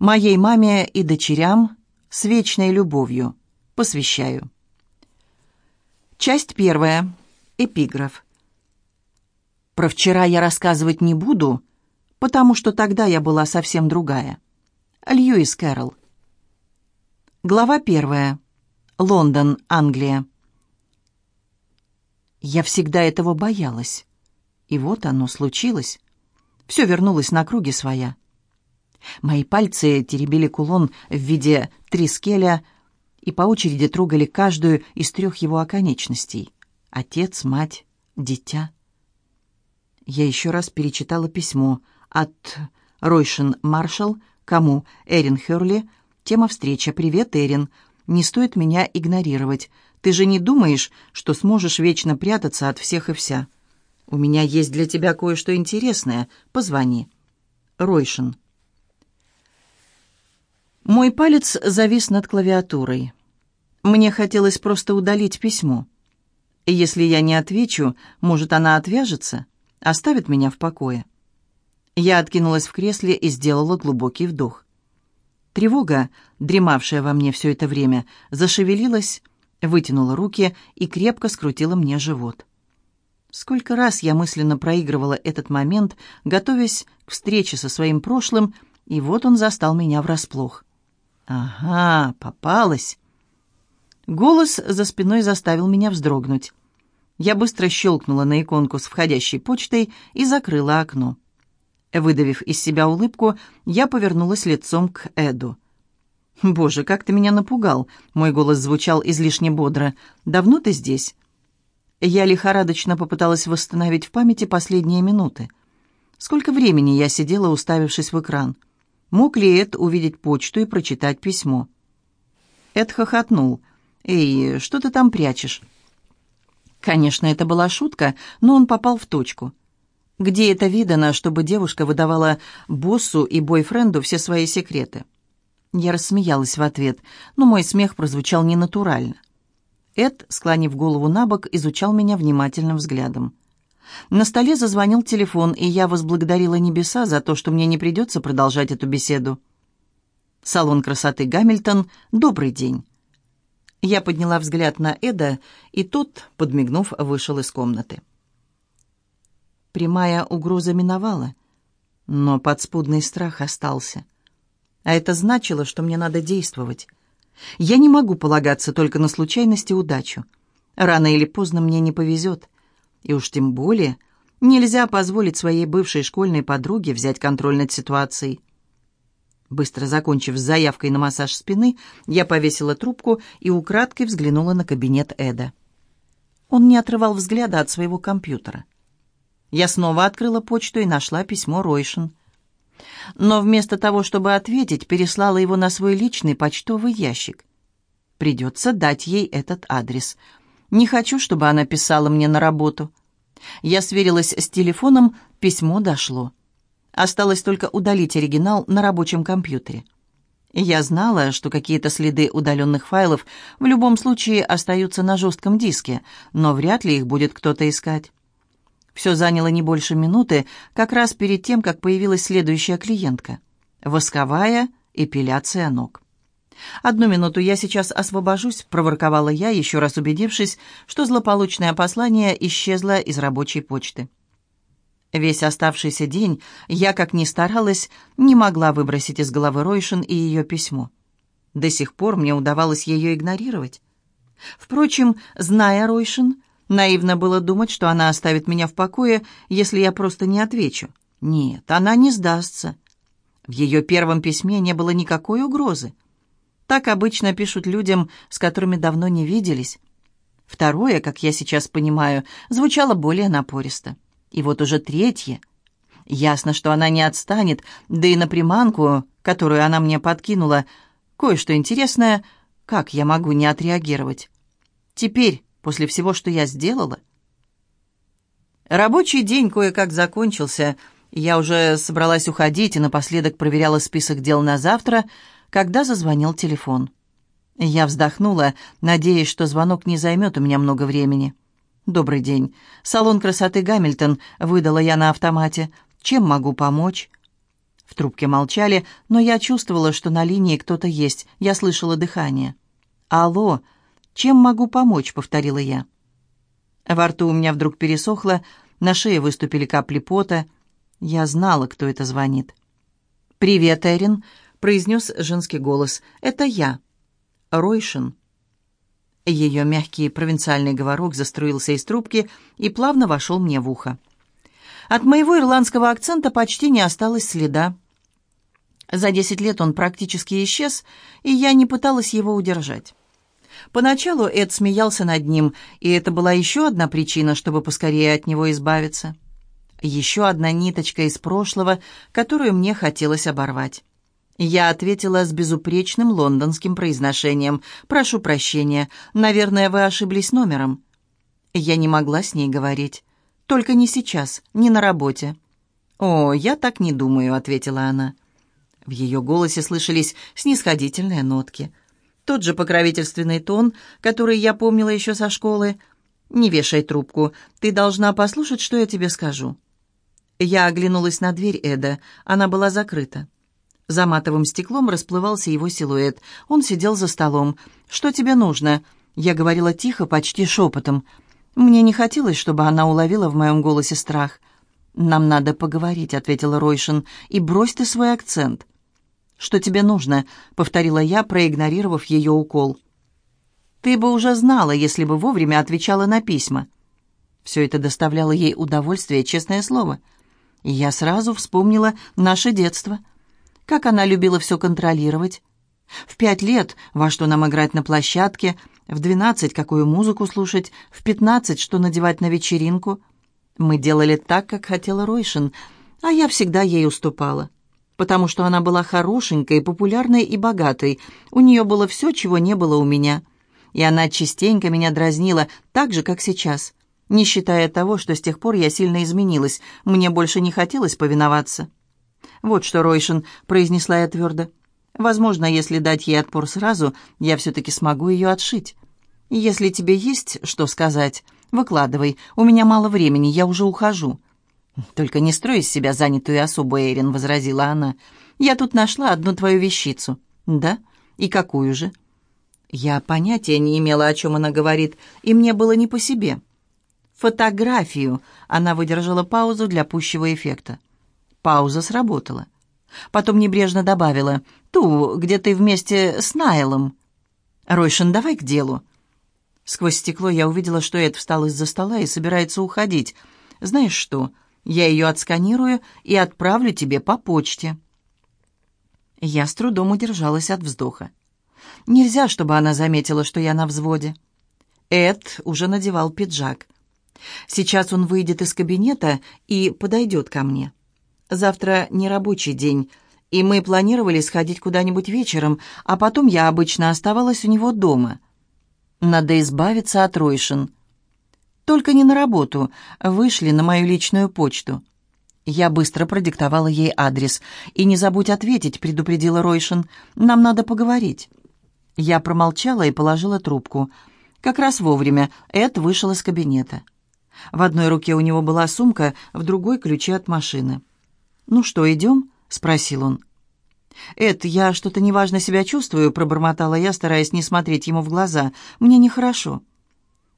Моей маме и дочерям с вечной любовью. Посвящаю. Часть первая. Эпиграф. Про вчера я рассказывать не буду, потому что тогда я была совсем другая. Льюис Кэрролл. Глава первая. Лондон, Англия. Я всегда этого боялась. И вот оно случилось. Все вернулось на круги своя. Мои пальцы теребили кулон в виде трискеля и по очереди трогали каждую из трех его оконечностей. Отец, мать, дитя. Я еще раз перечитала письмо от Ройшин Маршалл, кому Эрин Херли, тема встреча «Привет, Эрин», не стоит меня игнорировать. Ты же не думаешь, что сможешь вечно прятаться от всех и вся? У меня есть для тебя кое-что интересное. Позвони. Ройшин. Мой палец завис над клавиатурой. Мне хотелось просто удалить письмо. Если я не отвечу, может, она отвяжется, оставит меня в покое. Я откинулась в кресле и сделала глубокий вдох. Тревога, дремавшая во мне все это время, зашевелилась, вытянула руки и крепко скрутила мне живот. Сколько раз я мысленно проигрывала этот момент, готовясь к встрече со своим прошлым, и вот он застал меня врасплох. «Ага, попалась!» Голос за спиной заставил меня вздрогнуть. Я быстро щелкнула на иконку с входящей почтой и закрыла окно. Выдавив из себя улыбку, я повернулась лицом к Эду. «Боже, как ты меня напугал!» Мой голос звучал излишне бодро. «Давно ты здесь?» Я лихорадочно попыталась восстановить в памяти последние минуты. Сколько времени я сидела, уставившись в экран? Мог ли Эд увидеть почту и прочитать письмо? Эд хохотнул. «Эй, что ты там прячешь?» Конечно, это была шутка, но он попал в точку. Где это видано, чтобы девушка выдавала боссу и бойфренду все свои секреты? Я рассмеялась в ответ, но мой смех прозвучал ненатурально. Эд, склонив голову на бок, изучал меня внимательным взглядом. На столе зазвонил телефон, и я возблагодарила небеса за то, что мне не придется продолжать эту беседу. Салон красоты Гамильтон. Добрый день. Я подняла взгляд на Эда, и тот, подмигнув, вышел из комнаты. Прямая угроза миновала, но подспудный страх остался. А это значило, что мне надо действовать. Я не могу полагаться только на случайность и удачу. Рано или поздно мне не повезет. И уж тем более нельзя позволить своей бывшей школьной подруге взять контроль над ситуацией. Быстро закончив с заявкой на массаж спины, я повесила трубку и украдкой взглянула на кабинет Эда. Он не отрывал взгляда от своего компьютера. Я снова открыла почту и нашла письмо Ройшин. Но вместо того, чтобы ответить, переслала его на свой личный почтовый ящик. Придется дать ей этот адрес. Не хочу, чтобы она писала мне на работу. Я сверилась с телефоном, письмо дошло. Осталось только удалить оригинал на рабочем компьютере. Я знала, что какие-то следы удаленных файлов в любом случае остаются на жестком диске, но вряд ли их будет кто-то искать. Все заняло не больше минуты, как раз перед тем, как появилась следующая клиентка. Восковая эпиляция ног. «Одну минуту, я сейчас освобожусь», — проворковала я, еще раз убедившись, что злополучное послание исчезло из рабочей почты. Весь оставшийся день я, как ни старалась, не могла выбросить из головы Ройшин и ее письмо. До сих пор мне удавалось ее игнорировать. Впрочем, зная Ройшин, Наивно было думать, что она оставит меня в покое, если я просто не отвечу. Нет, она не сдастся. В ее первом письме не было никакой угрозы. Так обычно пишут людям, с которыми давно не виделись. Второе, как я сейчас понимаю, звучало более напористо. И вот уже третье. Ясно, что она не отстанет, да и на приманку, которую она мне подкинула, кое-что интересное, как я могу не отреагировать. Теперь после всего, что я сделала? Рабочий день кое-как закончился. Я уже собралась уходить и напоследок проверяла список дел на завтра, когда зазвонил телефон. Я вздохнула, надеясь, что звонок не займет у меня много времени. «Добрый день. Салон красоты Гамильтон», — выдала я на автомате. «Чем могу помочь?» В трубке молчали, но я чувствовала, что на линии кто-то есть. Я слышала дыхание. «Алло, чем могу помочь?» — повторила я. Во рту у меня вдруг пересохло, на шее выступили капли пота. Я знала, кто это звонит. «Привет, Эрин», — произнес женский голос. «Это я, Ройшин». Ее мягкий провинциальный говорок заструился из трубки и плавно вошел мне в ухо. От моего ирландского акцента почти не осталось следа. За десять лет он практически исчез, и я не пыталась его удержать. Поначалу Эд смеялся над ним, и это была еще одна причина, чтобы поскорее от него избавиться. Еще одна ниточка из прошлого, которую мне хотелось оборвать. Я ответила с безупречным лондонским произношением. «Прошу прощения, наверное, вы ошиблись номером». Я не могла с ней говорить. «Только не сейчас, не на работе». «О, я так не думаю», — ответила она. В ее голосе слышались снисходительные нотки. Тот же покровительственный тон, который я помнила еще со школы. «Не вешай трубку, ты должна послушать, что я тебе скажу». Я оглянулась на дверь Эда, она была закрыта. За матовым стеклом расплывался его силуэт. Он сидел за столом. «Что тебе нужно?» Я говорила тихо, почти шепотом. Мне не хотелось, чтобы она уловила в моем голосе страх. «Нам надо поговорить», — ответила Ройшин, — «и брось ты свой акцент». «Что тебе нужно?» — повторила я, проигнорировав ее укол. «Ты бы уже знала, если бы вовремя отвечала на письма». Все это доставляло ей удовольствие, честное слово. И я сразу вспомнила наше детство — как она любила все контролировать. В пять лет во что нам играть на площадке, в двенадцать какую музыку слушать, в пятнадцать что надевать на вечеринку. Мы делали так, как хотела Ройшин, а я всегда ей уступала. Потому что она была хорошенькой, популярной и богатой. У нее было все, чего не было у меня. И она частенько меня дразнила, так же, как сейчас. Не считая того, что с тех пор я сильно изменилась, мне больше не хотелось повиноваться. «Вот что, Ройшин», — произнесла я твердо. «Возможно, если дать ей отпор сразу, я все-таки смогу ее отшить. Если тебе есть что сказать, выкладывай. У меня мало времени, я уже ухожу». «Только не строй из себя занятую особу, Эйрин», — возразила она. «Я тут нашла одну твою вещицу». «Да? И какую же?» Я понятия не имела, о чем она говорит, и мне было не по себе. «Фотографию», — она выдержала паузу для пущего эффекта. Пауза сработала. Потом небрежно добавила «Ту, где ты вместе с Найлом». «Ройшин, давай к делу». Сквозь стекло я увидела, что Эд встал из-за стола и собирается уходить. «Знаешь что, я ее отсканирую и отправлю тебе по почте». Я с трудом удержалась от вздоха. Нельзя, чтобы она заметила, что я на взводе. Эд уже надевал пиджак. Сейчас он выйдет из кабинета и подойдет ко мне. Завтра не рабочий день, и мы планировали сходить куда-нибудь вечером, а потом я обычно оставалась у него дома. Надо избавиться от Ройшин. Только не на работу, вышли на мою личную почту. Я быстро продиктовала ей адрес. «И не забудь ответить», — предупредила Ройшин. «Нам надо поговорить». Я промолчала и положила трубку. Как раз вовремя Эд вышел из кабинета. В одной руке у него была сумка, в другой — ключи от машины. «Ну что, идем?» — спросил он. «Эд, я что-то неважно себя чувствую», — пробормотала я, стараясь не смотреть ему в глаза. «Мне нехорошо».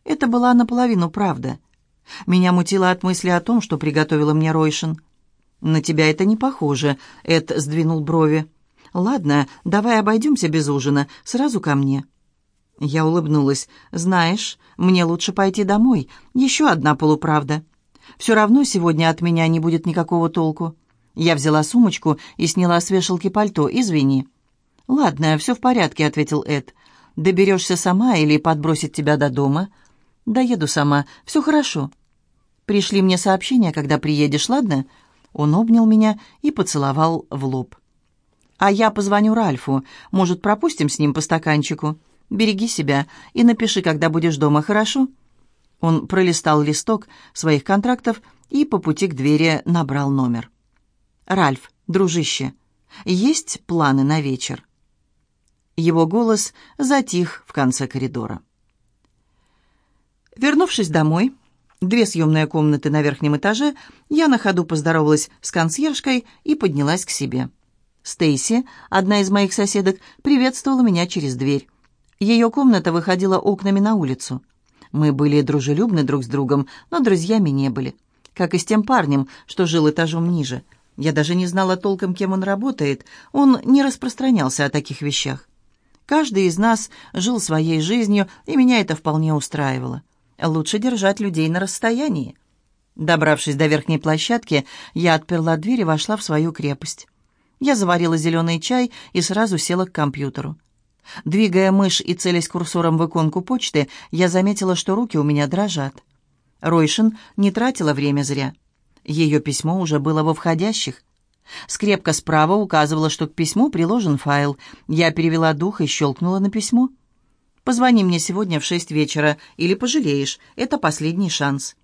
Это была наполовину правда. Меня мутило от мысли о том, что приготовила мне Ройшин. «На тебя это не похоже», — Эд сдвинул брови. «Ладно, давай обойдемся без ужина, сразу ко мне». Я улыбнулась. «Знаешь, мне лучше пойти домой. Еще одна полуправда. Все равно сегодня от меня не будет никакого толку». Я взяла сумочку и сняла с вешалки пальто. «Извини». «Ладно, все в порядке», — ответил Эд. «Доберешься сама или подбросить тебя до дома?» «Доеду сама. Все хорошо». «Пришли мне сообщение, когда приедешь, ладно?» Он обнял меня и поцеловал в лоб. «А я позвоню Ральфу. Может, пропустим с ним по стаканчику? Береги себя и напиши, когда будешь дома, хорошо?» Он пролистал листок своих контрактов и по пути к двери набрал номер. «Ральф, дружище, есть планы на вечер?» Его голос затих в конце коридора. Вернувшись домой, Две съемные комнаты на верхнем этаже, я на ходу поздоровалась с консьержкой и поднялась к себе. Стейси, одна из моих соседок, приветствовала меня через дверь. Ее комната выходила окнами на улицу. Мы были дружелюбны друг с другом, но друзьями не были. Как и с тем парнем, что жил этажом ниже. Я даже не знала толком, кем он работает. Он не распространялся о таких вещах. Каждый из нас жил своей жизнью, и меня это вполне устраивало. Лучше держать людей на расстоянии. Добравшись до верхней площадки, я отперла дверь и вошла в свою крепость. Я заварила зеленый чай и сразу села к компьютеру. Двигая мышь и целясь курсором в иконку почты, я заметила, что руки у меня дрожат. Ройшин не тратила время зря. Ее письмо уже было во входящих. Скрепка справа указывала, что к письму приложен файл. Я перевела дух и щелкнула на письмо. «Позвони мне сегодня в шесть вечера, или пожалеешь. Это последний шанс».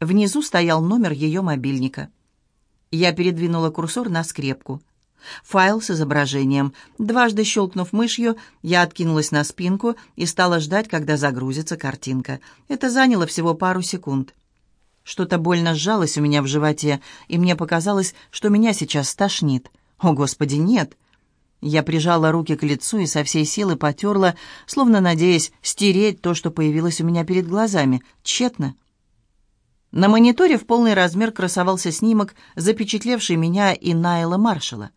Внизу стоял номер ее мобильника. Я передвинула курсор на скрепку. Файл с изображением. Дважды щелкнув мышью, я откинулась на спинку и стала ждать, когда загрузится картинка. Это заняло всего пару секунд. Что-то больно сжалось у меня в животе, и мне показалось, что меня сейчас стошнит. О, Господи, нет! Я прижала руки к лицу и со всей силы потерла, словно надеясь стереть то, что появилось у меня перед глазами. Тщетно. На мониторе в полный размер красовался снимок, запечатлевший меня и Найла Маршала.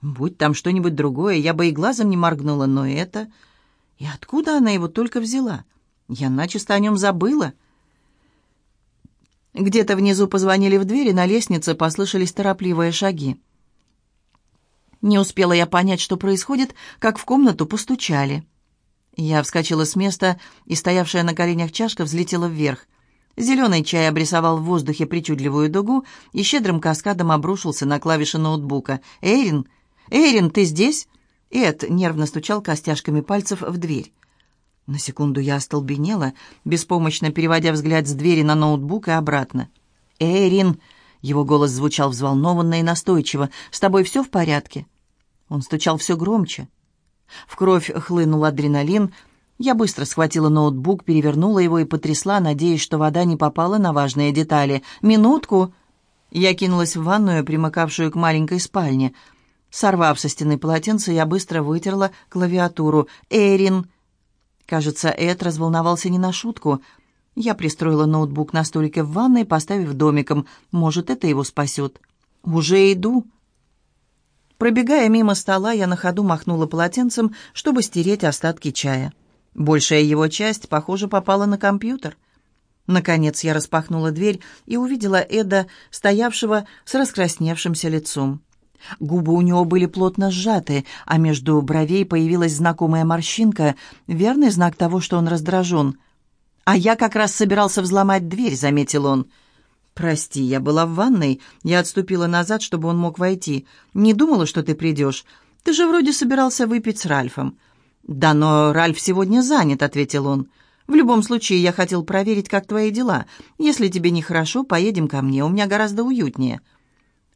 Будь там что-нибудь другое, я бы и глазом не моргнула, но это... И откуда она его только взяла? Я начисто о нем забыла. Где-то внизу позвонили в дверь, и на лестнице послышались торопливые шаги. Не успела я понять, что происходит, как в комнату постучали. Я вскочила с места, и стоявшая на коленях чашка взлетела вверх. Зеленый чай обрисовал в воздухе причудливую дугу и щедрым каскадом обрушился на клавиши ноутбука. «Эйрин!» «Эйрин, ты здесь?» Эд нервно стучал костяшками пальцев в дверь. На секунду я остолбенела, беспомощно переводя взгляд с двери на ноутбук и обратно. «Эйрин!» — его голос звучал взволнованно и настойчиво. «С тобой все в порядке?» Он стучал все громче. В кровь хлынул адреналин. Я быстро схватила ноутбук, перевернула его и потрясла, надеясь, что вода не попала на важные детали. «Минутку!» Я кинулась в ванную, примыкавшую к маленькой спальне — Сорвав со стены полотенце, я быстро вытерла клавиатуру. «Эрин!» Кажется, Эд разволновался не на шутку. Я пристроила ноутбук на столике в ванной, поставив домиком. Может, это его спасет. «Уже иду!» Пробегая мимо стола, я на ходу махнула полотенцем, чтобы стереть остатки чая. Большая его часть, похоже, попала на компьютер. Наконец я распахнула дверь и увидела Эда, стоявшего с раскрасневшимся лицом. Губы у него были плотно сжаты, а между бровей появилась знакомая морщинка, верный знак того, что он раздражен. «А я как раз собирался взломать дверь», — заметил он. «Прости, я была в ванной. Я отступила назад, чтобы он мог войти. Не думала, что ты придешь. Ты же вроде собирался выпить с Ральфом». «Да, но Ральф сегодня занят», — ответил он. «В любом случае, я хотел проверить, как твои дела. Если тебе нехорошо, поедем ко мне, у меня гораздо уютнее».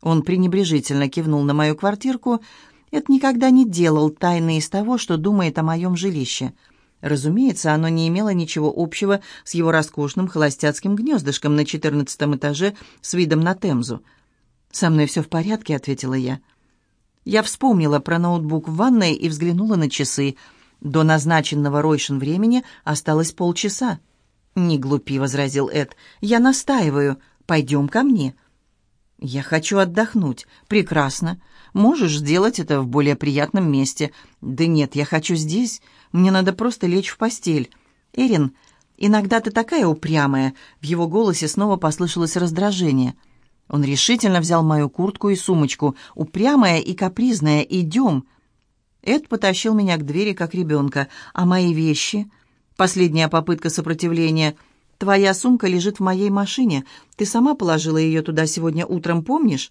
Он пренебрежительно кивнул на мою квартирку. Это никогда не делал тайны из того, что думает о моем жилище. Разумеется, оно не имело ничего общего с его роскошным холостяцким гнездышком на четырнадцатом этаже с видом на Темзу. «Со мной все в порядке», — ответила я. Я вспомнила про ноутбук в ванной и взглянула на часы. До назначенного Ройшин времени осталось полчаса. «Не глупи», — возразил Эд. «Я настаиваю. Пойдем ко мне». «Я хочу отдохнуть. Прекрасно. Можешь сделать это в более приятном месте. Да нет, я хочу здесь. Мне надо просто лечь в постель. Эрин, иногда ты такая упрямая». В его голосе снова послышалось раздражение. Он решительно взял мою куртку и сумочку. «Упрямая и капризная. Идем». Эд потащил меня к двери, как ребенка. «А мои вещи?» Последняя попытка сопротивления – Твоя сумка лежит в моей машине. Ты сама положила ее туда сегодня утром, помнишь?»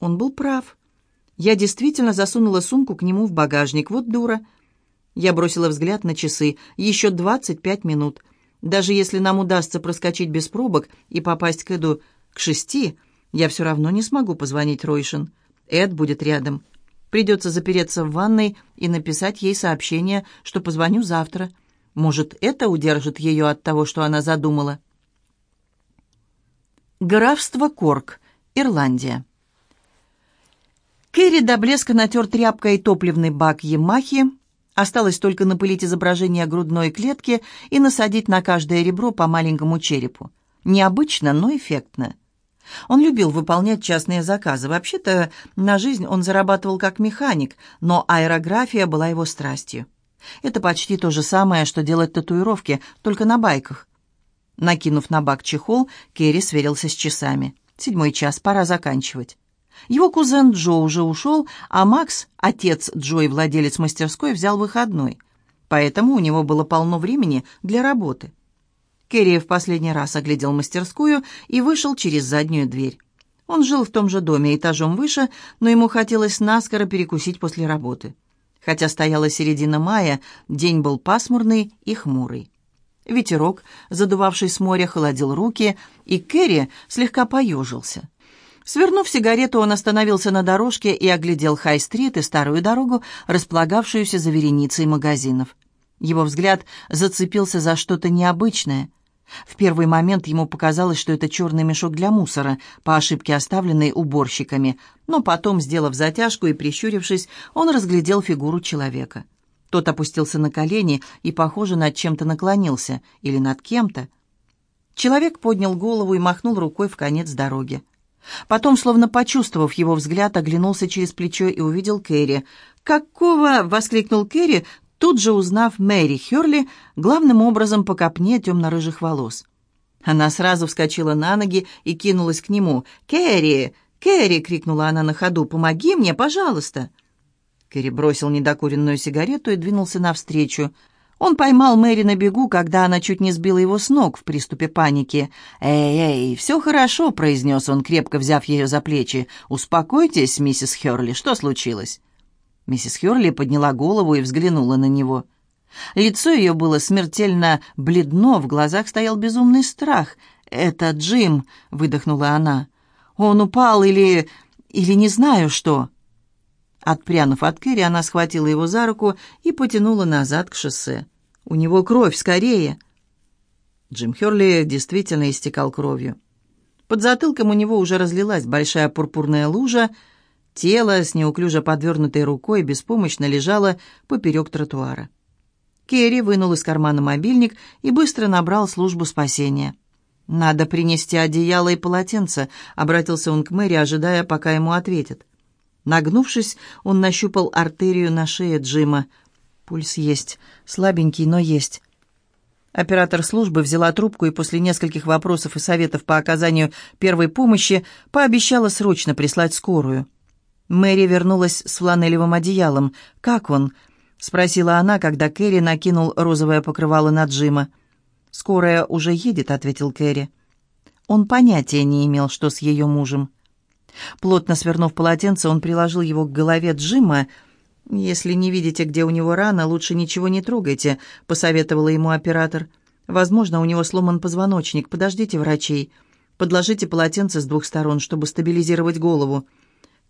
Он был прав. Я действительно засунула сумку к нему в багажник. Вот дура. Я бросила взгляд на часы. Еще двадцать пять минут. Даже если нам удастся проскочить без пробок и попасть к Эду к шести, я все равно не смогу позвонить Ройшин. Эд будет рядом. Придется запереться в ванной и написать ей сообщение, что позвоню завтра. Может, это удержит ее от того, что она задумала? Графство Корк, Ирландия. Кэрри до блеска натер тряпкой топливный бак Ямахи. Осталось только напылить изображение грудной клетки и насадить на каждое ребро по маленькому черепу. Необычно, но эффектно. Он любил выполнять частные заказы. Вообще-то на жизнь он зарабатывал как механик, но аэрография была его страстью. Это почти то же самое, что делать татуировки, только на байках. Накинув на бак чехол, Керри сверился с часами. Седьмой час, пора заканчивать. Его кузен Джо уже ушел, а Макс, отец Джо и владелец мастерской, взял выходной. Поэтому у него было полно времени для работы. Керри в последний раз оглядел мастерскую и вышел через заднюю дверь. Он жил в том же доме, этажом выше, но ему хотелось наскоро перекусить после работы. Хотя стояла середина мая, день был пасмурный и хмурый. Ветерок, задувавший с моря, холодил руки, и Керри слегка поежился. Свернув сигарету, он остановился на дорожке и оглядел Хай-стрит и старую дорогу, располагавшуюся за вереницей магазинов. Его взгляд зацепился за что-то необычное. В первый момент ему показалось, что это черный мешок для мусора, по ошибке оставленный уборщиками, но потом, сделав затяжку и прищурившись, он разглядел фигуру человека. Тот опустился на колени и, похоже, над чем-то наклонился, или над кем-то. Человек поднял голову и махнул рукой в конец дороги. Потом, словно почувствовав его взгляд, оглянулся через плечо и увидел Кэрри. «Какого?» — воскликнул Кэрри, тут же узнав Мэри Хёрли, главным образом по копне темно-рыжих волос. Она сразу вскочила на ноги и кинулась к нему. «Кэрри! Кэрри!» — крикнула она на ходу. «Помоги мне, пожалуйста!» Кэрри бросил недокуренную сигарету и двинулся навстречу. Он поймал Мэри на бегу, когда она чуть не сбила его с ног в приступе паники. «Эй, эй, все хорошо», — произнес он, крепко взяв ее за плечи. «Успокойтесь, миссис Херли, что случилось?» Миссис Херли подняла голову и взглянула на него. Лицо ее было смертельно бледно, в глазах стоял безумный страх. «Это Джим», — выдохнула она. «Он упал или... или не знаю что». Отпрянув от Кэрри, она схватила его за руку и потянула назад к шоссе. «У него кровь, скорее!» Джим Херли действительно истекал кровью. Под затылком у него уже разлилась большая пурпурная лужа, тело с неуклюже подвернутой рукой беспомощно лежало поперек тротуара. Керри вынул из кармана мобильник и быстро набрал службу спасения. «Надо принести одеяло и полотенце», — обратился он к Мэри, ожидая, пока ему ответят. Нагнувшись, он нащупал артерию на шее Джима. Пульс есть, слабенький, но есть. Оператор службы взяла трубку и после нескольких вопросов и советов по оказанию первой помощи пообещала срочно прислать скорую. Мэри вернулась с фланелевым одеялом. «Как он?» — спросила она, когда Кэрри накинул розовое покрывало на Джима. «Скорая уже едет», — ответил Кэрри. Он понятия не имел, что с ее мужем. Плотно свернув полотенце, он приложил его к голове Джима. «Если не видите, где у него рана, лучше ничего не трогайте», — посоветовала ему оператор. «Возможно, у него сломан позвоночник. Подождите врачей. Подложите полотенце с двух сторон, чтобы стабилизировать голову».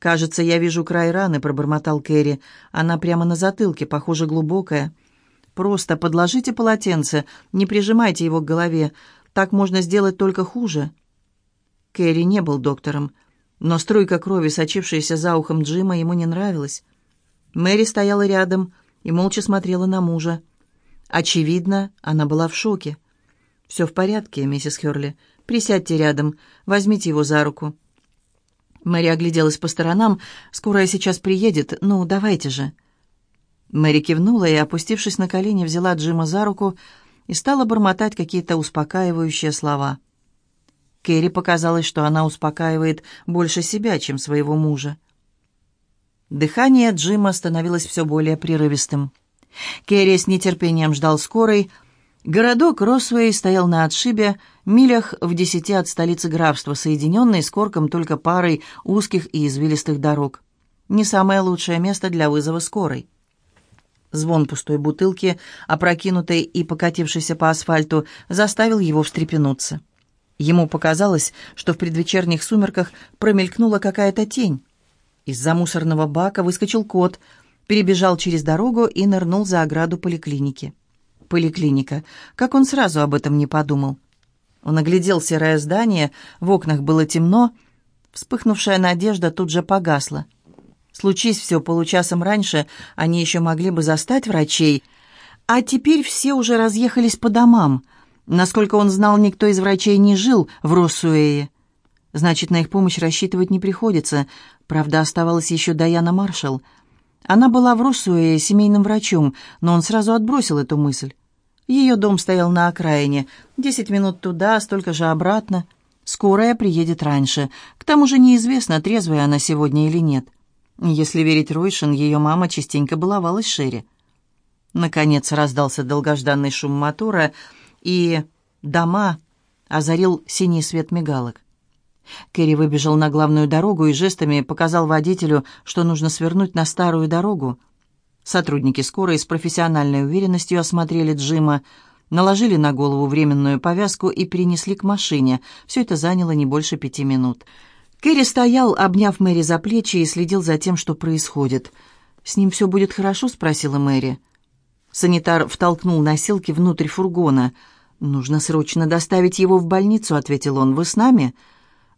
«Кажется, я вижу край раны», — пробормотал Кэрри. «Она прямо на затылке, похоже, глубокая». «Просто подложите полотенце, не прижимайте его к голове. Так можно сделать только хуже». Кэрри не был доктором. Но струйка крови, сочившаяся за ухом Джима, ему не нравилась. Мэри стояла рядом и молча смотрела на мужа. Очевидно, она была в шоке. «Все в порядке, миссис Херли. Присядьте рядом, возьмите его за руку». Мэри огляделась по сторонам. «Скорая сейчас приедет. Ну, давайте же». Мэри кивнула и, опустившись на колени, взяла Джима за руку и стала бормотать какие-то успокаивающие слова. Кэрри показалось, что она успокаивает больше себя, чем своего мужа. Дыхание Джима становилось все более прерывистым. Керри с нетерпением ждал скорой. Городок Росвей стоял на отшибе, милях в десяти от столицы графства, соединенный с Корком только парой узких и извилистых дорог. Не самое лучшее место для вызова скорой. Звон пустой бутылки, опрокинутой и покатившейся по асфальту, заставил его встрепенуться. Ему показалось, что в предвечерних сумерках промелькнула какая-то тень. Из-за мусорного бака выскочил кот, перебежал через дорогу и нырнул за ограду поликлиники. Поликлиника. Как он сразу об этом не подумал? Он оглядел серое здание, в окнах было темно. Вспыхнувшая надежда тут же погасла. Случись все получасом раньше, они еще могли бы застать врачей. А теперь все уже разъехались по домам. Насколько он знал, никто из врачей не жил в Россуэе. Значит, на их помощь рассчитывать не приходится. Правда, оставалась еще Даяна Маршалл. Она была в Россуэе семейным врачом, но он сразу отбросил эту мысль. Ее дом стоял на окраине. Десять минут туда, столько же обратно. Скорая приедет раньше. К тому же неизвестно, трезвая она сегодня или нет. Если верить Ройшин, ее мама частенько баловалась Шерри. Наконец раздался долгожданный шум мотора, и дома озарил синий свет мигалок. Кэрри выбежал на главную дорогу и жестами показал водителю, что нужно свернуть на старую дорогу. Сотрудники скорой с профессиональной уверенностью осмотрели Джима, наложили на голову временную повязку и перенесли к машине. Все это заняло не больше пяти минут. Кэрри стоял, обняв Мэри за плечи, и следил за тем, что происходит. «С ним все будет хорошо?» — спросила Мэри. Санитар втолкнул носилки внутрь фургона. «Нужно срочно доставить его в больницу», — ответил он. «Вы с нами?»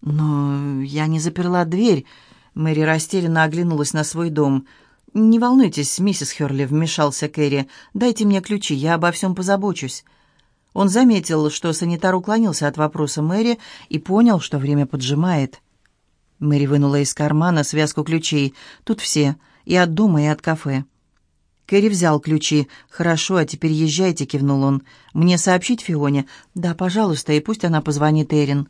«Но я не заперла дверь». Мэри растерянно оглянулась на свой дом. «Не волнуйтесь, миссис Херли», — вмешался Кэрри. «Дайте мне ключи, я обо всем позабочусь». Он заметил, что санитар уклонился от вопроса Мэри и понял, что время поджимает. Мэри вынула из кармана связку ключей. «Тут все. И от дома, и от кафе». Кэрри взял ключи. «Хорошо, а теперь езжайте», — кивнул он. «Мне сообщить Фионе?» «Да, пожалуйста, и пусть она позвонит Эрин».